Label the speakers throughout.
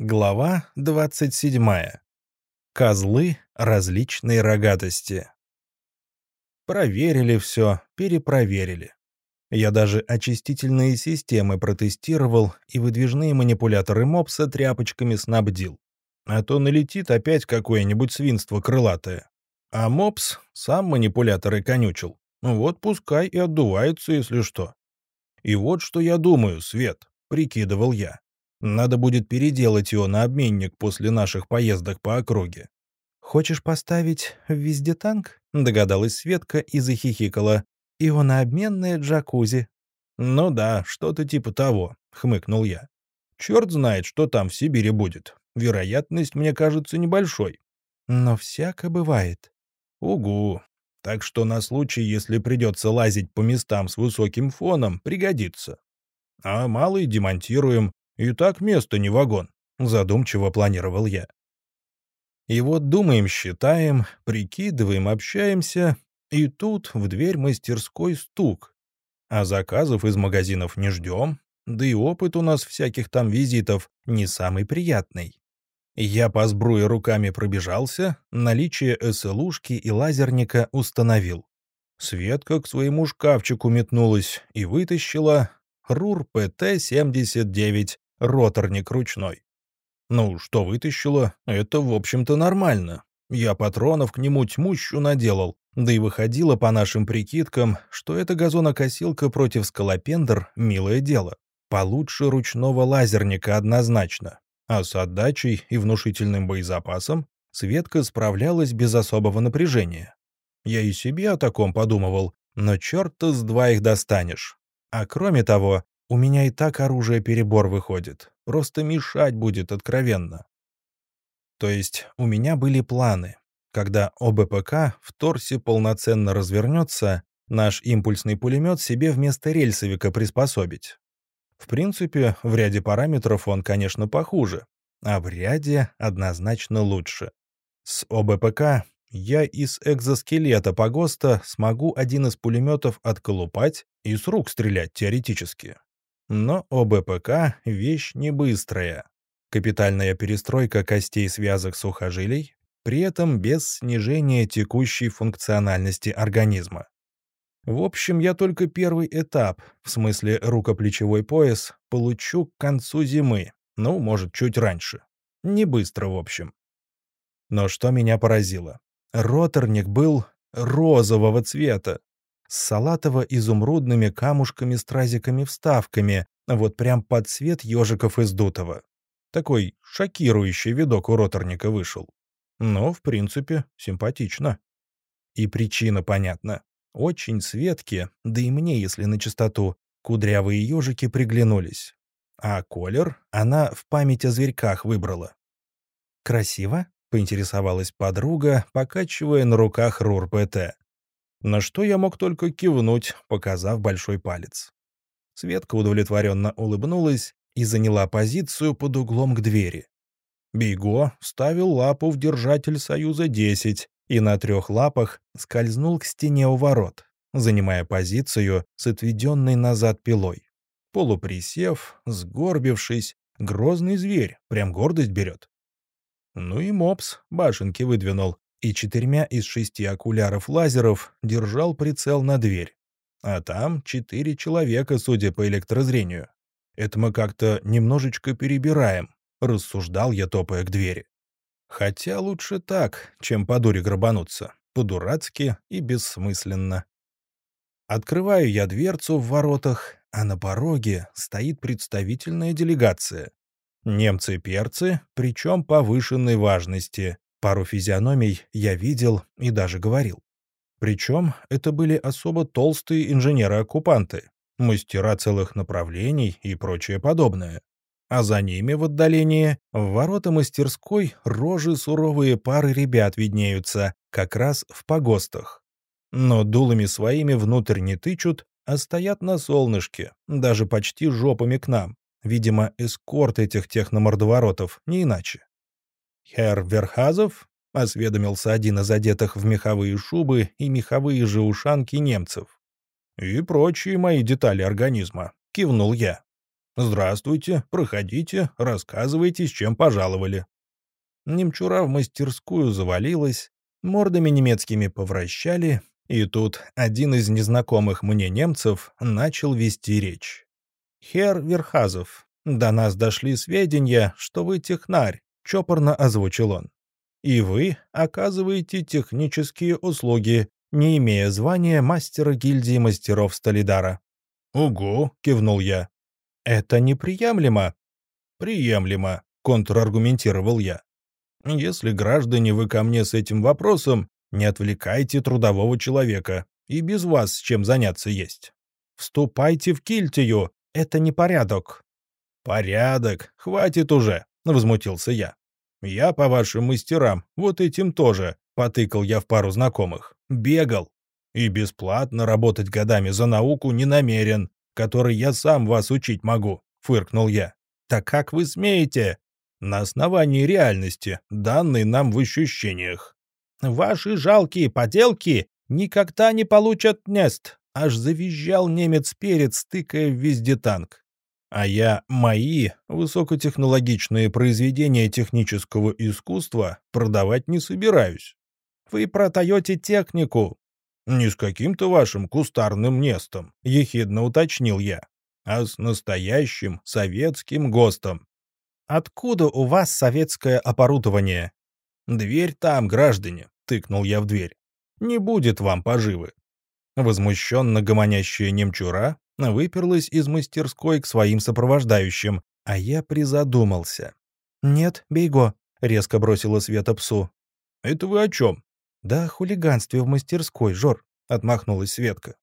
Speaker 1: Глава 27. Козлы различной рогатости. Проверили все, перепроверили. Я даже очистительные системы протестировал и выдвижные манипуляторы мопса тряпочками снабдил. А то налетит опять какое-нибудь свинство крылатое. А мопс сам манипуляторы конючил. Вот пускай и отдувается, если что. И вот что я думаю, Свет, прикидывал я. Надо будет переделать его на обменник после наших поездок по округе. «Хочешь поставить везде танк?» — догадалась Светка и захихикала. «Его на обменное джакузи». «Ну да, что-то типа того», — хмыкнул я. «Черт знает, что там в Сибири будет. Вероятность, мне кажется, небольшой». «Но всяко бывает». «Угу. Так что на случай, если придется лазить по местам с высоким фоном, пригодится. А малый демонтируем, и так место не вагон, задумчиво планировал я. И вот думаем, считаем, прикидываем, общаемся, и тут в дверь мастерской стук. А заказов из магазинов не ждем, да и опыт у нас всяких там визитов не самый приятный. Я по сбруе руками пробежался, наличие СЛУшки и лазерника установил. Светка к своему шкафчику метнулась и вытащила РУР ПТ-79 роторник ручной. Ну, что вытащило, это, в общем-то, нормально. Я патронов к нему тьмущу наделал, да и выходило по нашим прикидкам, что эта газонокосилка против скалопендр — милое дело. Получше ручного лазерника однозначно. А с отдачей и внушительным боезапасом Светка справлялась без особого напряжения. Я и себе о таком подумывал, но черта с два их достанешь. А кроме того, у меня и так оружие перебор выходит. Просто мешать будет откровенно. То есть у меня были планы. Когда ОБПК в торсе полноценно развернется, наш импульсный пулемет себе вместо рельсовика приспособить. В принципе, в ряде параметров он, конечно, похуже, а в ряде однозначно лучше. С ОБПК я из экзоскелета погоста смогу один из пулеметов отколупать и с рук стрелять теоретически. Но ОБПК — вещь не быстрая. Капитальная перестройка костей связок сухожилий, при этом без снижения текущей функциональности организма. В общем, я только первый этап, в смысле рукоплечевой пояс, получу к концу зимы, ну, может, чуть раньше. Не быстро, в общем. Но что меня поразило? Роторник был розового цвета с салатово-изумрудными камушками-стразиками-вставками, вот прям под цвет ежиков из дутого. Такой шокирующий видок у роторника вышел. Но, в принципе, симпатично. И причина понятна. Очень светкие, да и мне, если на чистоту, кудрявые ежики приглянулись. А колер она в память о зверьках выбрала. «Красиво?» — поинтересовалась подруга, покачивая на руках РУР-ПТ. На что я мог только кивнуть, показав большой палец. Светка удовлетворенно улыбнулась и заняла позицию под углом к двери. Бейго вставил лапу в держатель «Союза-10» и на трех лапах скользнул к стене у ворот, занимая позицию с отведенной назад пилой. Полуприсев, сгорбившись, грозный зверь, прям гордость берет. Ну и мопс башенки выдвинул, и четырьмя из шести окуляров лазеров держал прицел на дверь. А там четыре человека, судя по электрозрению. Это мы как-то немножечко перебираем, рассуждал я, топая к двери. Хотя лучше так, чем по дуре грабануться, по-дурацки и бессмысленно. Открываю я дверцу в воротах, а на пороге стоит представительная делегация. Немцы-перцы, причем повышенной важности, Пару физиономий я видел и даже говорил. Причем это были особо толстые инженеры-оккупанты, мастера целых направлений и прочее подобное. А за ними в отдалении, в ворота мастерской, рожи суровые пары ребят виднеются, как раз в погостах. Но дулами своими внутрь не тычут, а стоят на солнышке, даже почти жопами к нам. Видимо, эскорт этих техномордоворотов, не иначе. «Херр Верхазов?» — осведомился один из одетых в меховые шубы и меховые же ушанки немцев. «И прочие мои детали организма», — кивнул я. «Здравствуйте, проходите, рассказывайте, с чем пожаловали». Немчура в мастерскую завалилась, мордами немецкими повращали, и тут один из незнакомых мне немцев начал вести речь. «Хер Верхазов, до нас дошли сведения, что вы технарь», — чопорно озвучил он. «И вы оказываете технические услуги, не имея звания мастера гильдии мастеров Столидара». «Угу», — кивнул я. «Это неприемлемо». «Приемлемо», — контраргументировал я. «Если, граждане, вы ко мне с этим вопросом, не отвлекайте трудового человека, и без вас чем заняться есть. Вступайте в кильтию, это не порядок». «Порядок, хватит уже», — возмутился я. «Я по вашим мастерам, вот этим тоже», — потыкал я в пару знакомых. «Бегал. И бесплатно работать годами за науку не намерен, который я сам вас учить могу», — фыркнул я. «Так как вы смеете?» «На основании реальности, данной нам в ощущениях». «Ваши жалкие поделки никогда не получат нест», — аж завизжал немец-перец, тыкая в везде танк. А я мои высокотехнологичные произведения технического искусства продавать не собираюсь. Вы продаете технику. Не с каким-то вашим кустарным местом, ехидно уточнил я, а с настоящим советским ГОСТом. Откуда у вас советское оборудование? Дверь там, граждане, тыкнул я в дверь. Не будет вам поживы. Возмущенно гомонящая немчура выперлась из мастерской к своим сопровождающим, а я призадумался. «Нет, Бейго», — резко бросила Света псу. «Это вы о чем?» «Да о хулиганстве в мастерской, Жор», — отмахнулась Светка.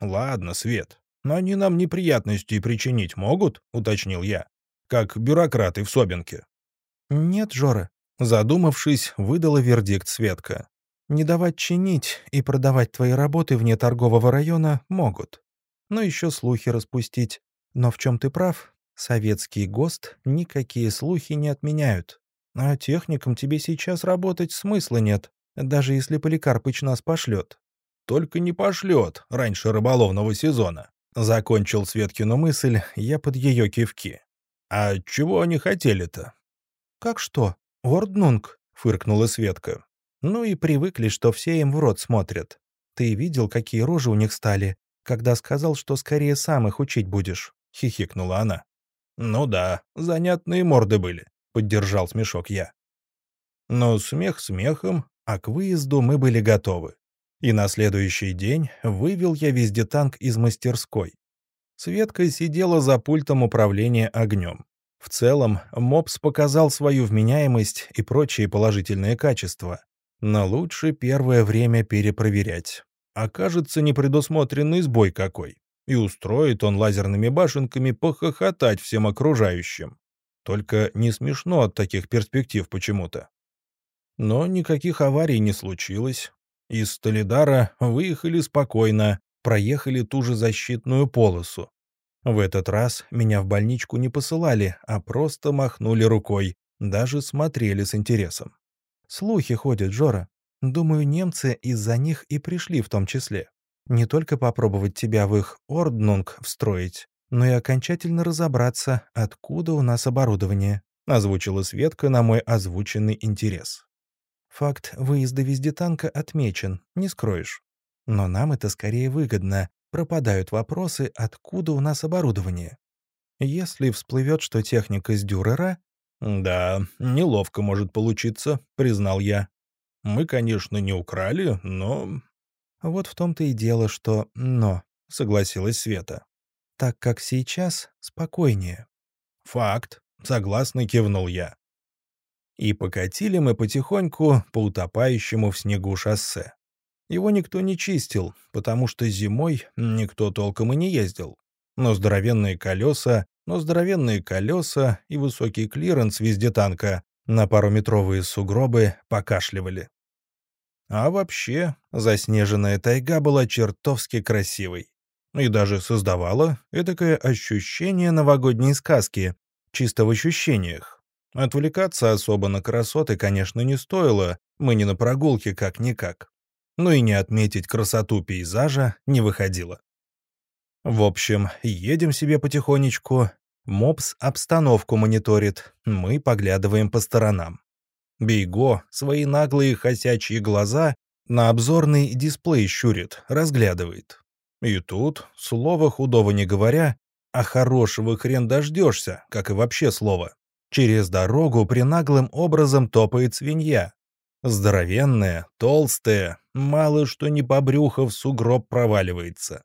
Speaker 1: «Ладно, Свет, но они нам неприятности причинить могут?» — уточнил я. «Как бюрократы в Собинке». «Нет, Жора», — задумавшись, выдала вердикт Светка. «Не давать чинить и продавать твои работы вне торгового района могут но еще слухи распустить. Но в чем ты прав, советский ГОСТ никакие слухи не отменяют. А техникам тебе сейчас работать смысла нет, даже если Поликарпыч нас пошлет. Только не пошлет раньше рыболовного сезона. Закончил Светкину мысль, я под ее кивки. А чего они хотели-то? Как что? Орднунг, фыркнула Светка. Ну и привыкли, что все им в рот смотрят. Ты видел, какие рожи у них стали? Когда сказал, что скорее сам их учить будешь», — хихикнула она. «Ну да, занятные морды были», — поддержал смешок я. Но смех смехом, а к выезду мы были готовы. И на следующий день вывел я везде танк из мастерской. Светка сидела за пультом управления огнем. В целом, МОПС показал свою вменяемость и прочие положительные качества. Но лучше первое время перепроверять окажется непредусмотренный сбой какой, и устроит он лазерными башенками похохотать всем окружающим. Только не смешно от таких перспектив почему-то. Но никаких аварий не случилось. Из Столидара выехали спокойно, проехали ту же защитную полосу. В этот раз меня в больничку не посылали, а просто махнули рукой, даже смотрели с интересом. «Слухи ходят, Жора. Думаю, немцы из-за них и пришли в том числе. Не только попробовать тебя в их орднунг встроить, но и окончательно разобраться, откуда у нас оборудование», — озвучила Светка на мой озвученный интерес. «Факт выезда везде танка отмечен, не скроешь. Но нам это скорее выгодно. Пропадают вопросы, откуда у нас оборудование. Если всплывет, что техника с Дюрера...» «Да, неловко может получиться», — признал я. Мы, конечно, не украли, но...» «Вот в том-то и дело, что «но», — согласилась Света. «Так как сейчас спокойнее». «Факт», — согласно кивнул я. И покатили мы потихоньку по утопающему в снегу шоссе. Его никто не чистил, потому что зимой никто толком и не ездил. Но здоровенные колеса, но здоровенные колеса и высокий клиренс везде танка на паруметровые сугробы покашливали. А вообще, заснеженная тайга была чертовски красивой. И даже создавала этакое ощущение новогодней сказки, чисто в ощущениях. Отвлекаться особо на красоты, конечно, не стоило, мы не на прогулке как-никак. Но и не отметить красоту пейзажа не выходило. В общем, едем себе потихонечку, Мопс обстановку мониторит, мы поглядываем по сторонам. Бейго свои наглые хосячьи глаза на обзорный дисплей щурит, разглядывает. И тут, слова худого не говоря, а хорошего хрен дождешься, как и вообще слово. Через дорогу принаглым образом топает свинья. Здоровенная, толстая, мало что не по брюху в сугроб проваливается.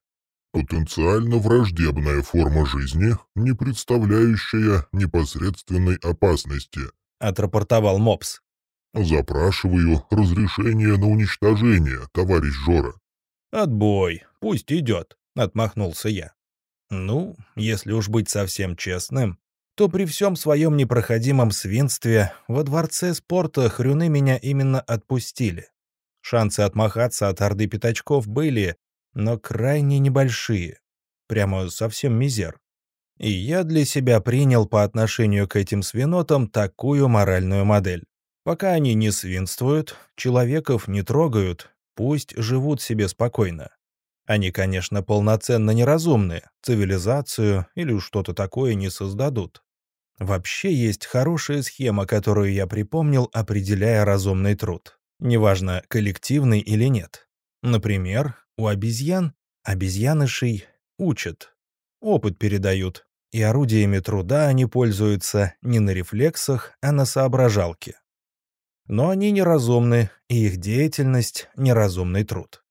Speaker 2: Потенциально враждебная форма жизни, не представляющая непосредственной опасности,
Speaker 1: отрапортовал Мопс.
Speaker 2: Запрашиваю разрешение на уничтожение, товарищ Жора.
Speaker 1: Отбой, пусть идет, отмахнулся я. Ну, если уж быть совсем честным, то при всем своем непроходимом свинстве во дворце спорта хрюны меня именно отпустили. Шансы отмахаться от орды пятачков были, но крайне небольшие. Прямо совсем мизер. И я для себя принял по отношению к этим свинотам такую моральную модель. Пока они не свинствуют, человеков не трогают, пусть живут себе спокойно. Они, конечно, полноценно неразумны, цивилизацию или что-то такое не создадут. Вообще есть хорошая схема, которую я припомнил, определяя разумный труд. Неважно, коллективный или нет. Например, у обезьян обезьянышей учат, опыт передают, и орудиями труда они пользуются не на рефлексах, а на соображалке. Но они неразумны, и их деятельность — неразумный труд.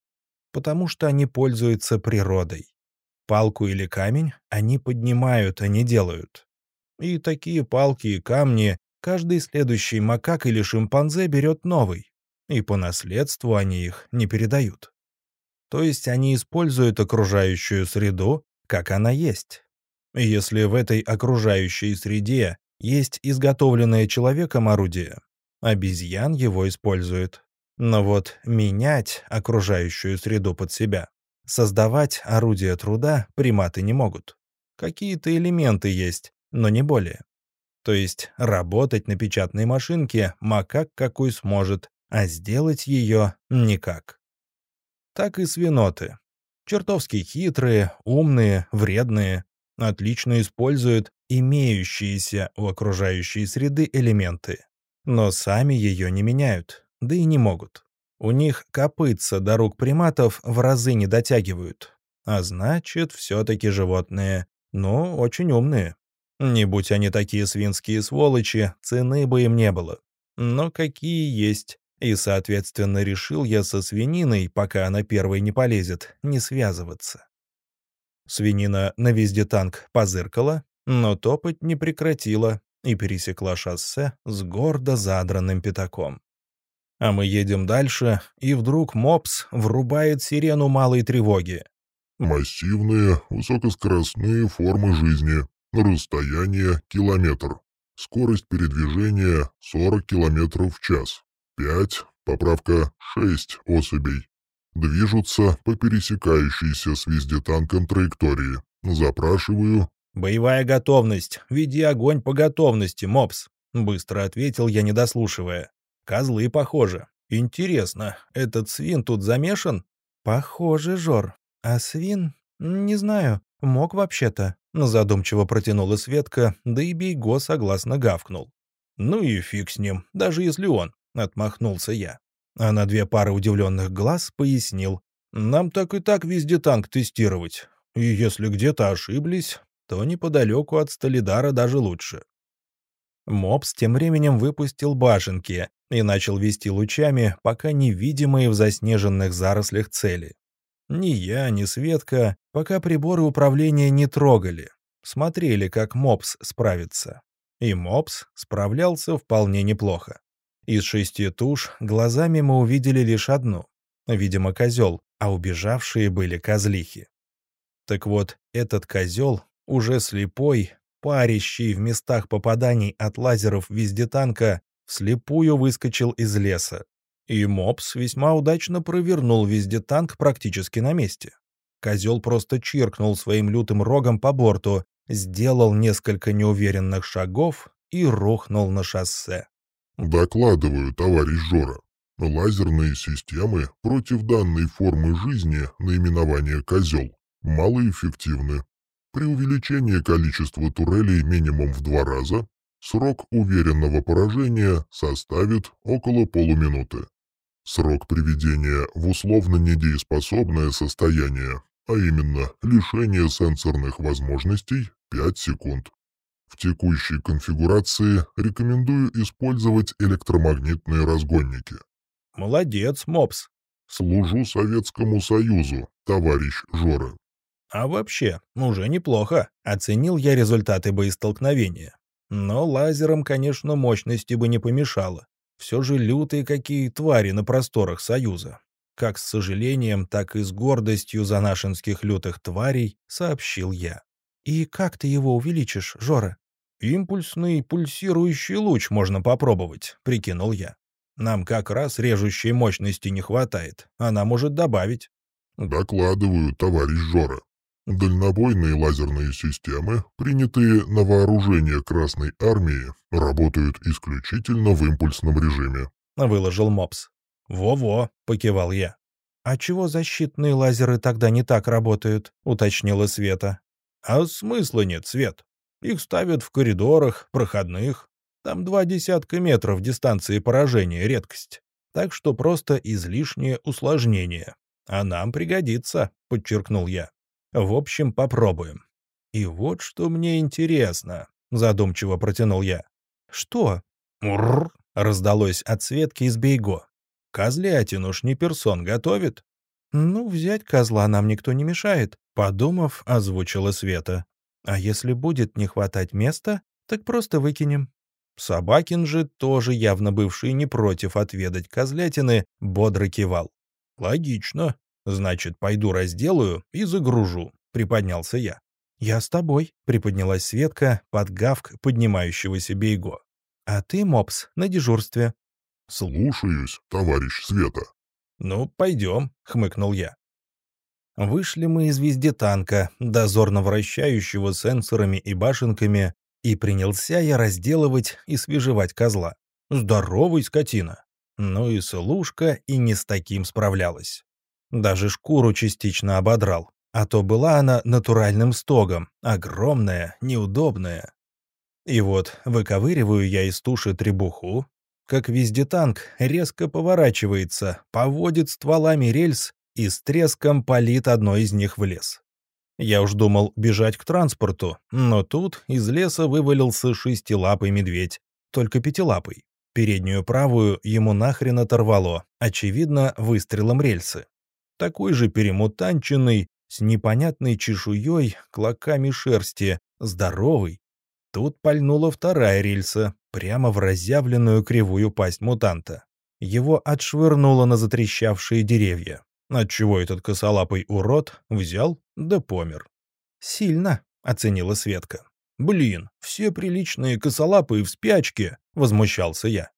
Speaker 1: Потому что они пользуются природой. Палку или камень они поднимают, а не делают. И такие палки и камни каждый следующий макак или шимпанзе берет новый, и по наследству они их не передают. То есть они используют окружающую среду, как она есть. Если в этой окружающей среде есть изготовленное человеком орудие, обезьян его использует. Но вот менять окружающую среду под себя, создавать орудия труда приматы не могут. Какие-то элементы есть, но не более. То есть работать на печатной машинке макак какой сможет, а сделать ее никак так и свиноты. Чертовски хитрые, умные, вредные, отлично используют имеющиеся у окружающей среды элементы, но сами ее не меняют, да и не могут. У них копытца до рук приматов в разы не дотягивают, а значит, все-таки животные, но очень умные. Не будь они такие свинские сволочи, цены бы им не было. Но какие есть, и, соответственно, решил я со свининой, пока она первой не полезет, не связываться. Свинина на везде танк позыркала, но топать не прекратила и пересекла шоссе с гордо задранным пятаком. А мы едем дальше, и вдруг мопс врубает сирену малой тревоги.
Speaker 2: «Массивные, высокоскоростные формы жизни. Расстояние — километр. Скорость передвижения — 40 километров в час. Пять, поправка шесть особей. Движутся по пересекающейся с вездетанком траектории. Запрашиваю.
Speaker 1: «Боевая готовность. Веди огонь по готовности, мопс», — быстро ответил я, не дослушивая. «Козлы, похоже. Интересно, этот свин тут замешан?» «Похоже, Жор. А свин? Не знаю. Мог вообще-то». Задумчиво протянула Светка, да и Бейго согласно гавкнул. «Ну и фиг с ним, даже если он. — отмахнулся я. А на две пары удивленных глаз пояснил. «Нам так и так везде танк тестировать. И если где-то ошиблись, то неподалеку от Столидара даже лучше». Мопс тем временем выпустил башенки и начал вести лучами, пока невидимые в заснеженных зарослях цели. Ни я, ни Светка пока приборы управления не трогали, смотрели, как Мопс справится. И Мопс справлялся вполне неплохо. Из шести туш глазами мы увидели лишь одну. Видимо, козел, а убежавшие были козлихи. Так вот, этот козел, уже слепой, парящий в местах попаданий от лазеров вездетанка, вслепую выскочил из леса. И мопс весьма удачно провернул вездетанк практически на месте. Козел просто чиркнул своим лютым рогом по борту, сделал несколько неуверенных шагов и рухнул на шоссе.
Speaker 2: Докладываю, товарищ Жора. Лазерные системы против данной формы жизни наименования «козел» малоэффективны. При увеличении количества турелей минимум в два раза, срок уверенного поражения составит около полуминуты. Срок приведения в условно недееспособное состояние, а именно лишение сенсорных возможностей 5 секунд. В текущей конфигурации рекомендую использовать электромагнитные разгонники.
Speaker 1: Молодец, Мопс.
Speaker 2: Служу Советскому Союзу, товарищ Жора.
Speaker 1: А вообще, уже неплохо. Оценил я результаты боестолкновения. Но лазером, конечно, мощности бы не помешало. Все же лютые какие твари на просторах Союза. Как с сожалением, так и с гордостью за нашинских лютых тварей сообщил я. «И как ты его увеличишь, Жора?» «Импульсный пульсирующий луч можно попробовать», — прикинул я. «Нам как раз режущей мощности не хватает. Она может добавить».
Speaker 2: «Докладываю, товарищ Жора. Дальнобойные лазерные системы, принятые на вооружение Красной Армии, работают исключительно в импульсном режиме», —
Speaker 1: выложил Мопс. «Во-во», — покивал я. «А чего защитные лазеры тогда не так работают?» — уточнила Света. «А смысла нет, Свет. Их ставят в коридорах, проходных. Там два десятка метров дистанции поражения — редкость. Так что просто излишнее усложнение. А нам пригодится», — подчеркнул я. В общем, попробуем. И вот что мне интересно, задумчиво протянул я. Что? Мурр, раздалось от Светки из Бейго. Козлятину ж не персон готовит. Ну, взять козла нам никто не мешает, подумав, озвучила Света. А если будет не хватать места, так просто выкинем. Собакин же, тоже явно бывший не против отведать козлятины, бодро кивал. «Логично. «Значит, пойду разделаю и загружу», — приподнялся я. «Я с тобой», — приподнялась Светка под гавк поднимающегося Бейго. «А ты, Мопс, на дежурстве».
Speaker 2: «Слушаюсь, товарищ Света».
Speaker 1: «Ну, пойдем», — хмыкнул я. Вышли мы из вездетанка, дозорно вращающего сенсорами и башенками, и принялся я разделывать и свежевать козла. Здоровый скотина. Ну и Слушка и не с таким справлялась. Даже шкуру частично ободрал, а то была она натуральным стогом, огромная, неудобная. И вот выковыриваю я из туши требуху, как везде танк резко поворачивается, поводит стволами рельс и с треском палит одно из них в лес. Я уж думал бежать к транспорту, но тут из леса вывалился шестилапый медведь, только пятилапый. Переднюю правую ему нахрен оторвало, очевидно, выстрелом рельсы такой же перемутанченный, с непонятной чешуей, клоками шерсти, здоровый. Тут пальнула вторая рельса, прямо в разъявленную кривую пасть мутанта. Его отшвырнуло на затрещавшие деревья, отчего этот косолапый урод взял да помер. «Сильно», — оценила Светка. «Блин, все приличные косолапые в спячке», — возмущался я.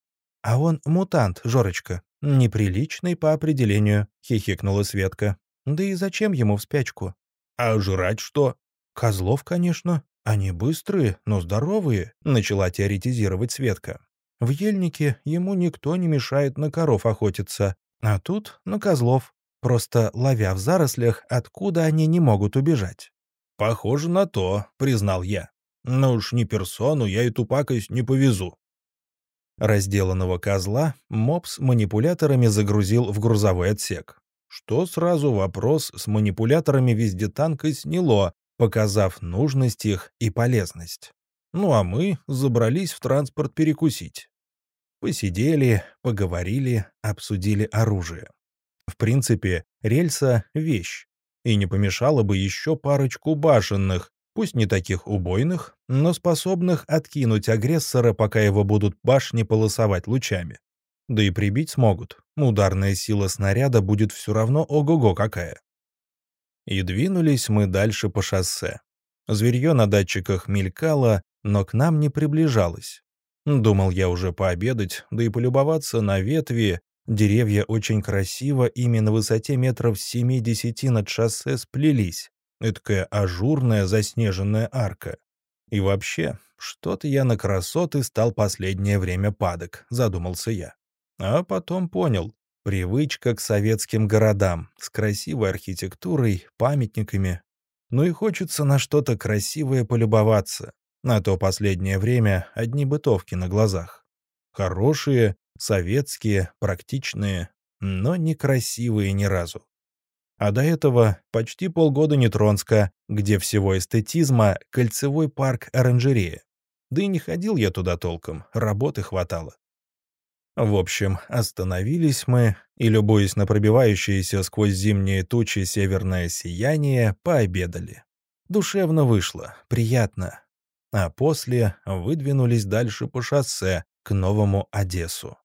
Speaker 1: «А он мутант, Жорочка», «Неприличный по определению», — хихикнула Светка. «Да и зачем ему в спячку?» «А жрать что?» «Козлов, конечно. Они быстрые, но здоровые», — начала теоретизировать Светка. «В ельнике ему никто не мешает на коров охотиться, а тут на козлов, просто ловя в зарослях, откуда они не могут убежать». «Похоже на то», — признал я. «Но уж ни персону я эту пакость не повезу. Разделанного козла мопс манипуляторами загрузил в грузовой отсек. Что сразу вопрос с манипуляторами везде танка сняло, показав нужность их и полезность. Ну а мы забрались в транспорт перекусить. Посидели, поговорили, обсудили оружие. В принципе, рельса — вещь, и не помешало бы еще парочку башенных, пусть не таких убойных, но способных откинуть агрессора, пока его будут башни полосовать лучами. Да и прибить смогут. Ударная сила снаряда будет все равно ого-го какая. И двинулись мы дальше по шоссе. Зверье на датчиках мелькало, но к нам не приближалось. Думал я уже пообедать, да и полюбоваться на ветви. Деревья очень красиво, именно на высоте метров 70 над шоссе сплелись. Эдакая ажурная заснеженная арка. И вообще, что-то я на красоты стал последнее время падок, задумался я. А потом понял, привычка к советским городам с красивой архитектурой, памятниками. Ну и хочется на что-то красивое полюбоваться. На то последнее время одни бытовки на глазах. Хорошие, советские, практичные, но некрасивые ни разу. А до этого почти полгода Нетронска, где всего эстетизма кольцевой парк оранжерея. Да и не ходил я туда толком, работы хватало. В общем, остановились мы и, любуясь на пробивающееся сквозь зимние тучи северное сияние, пообедали. Душевно вышло, приятно. А после выдвинулись дальше по шоссе к Новому Одессу.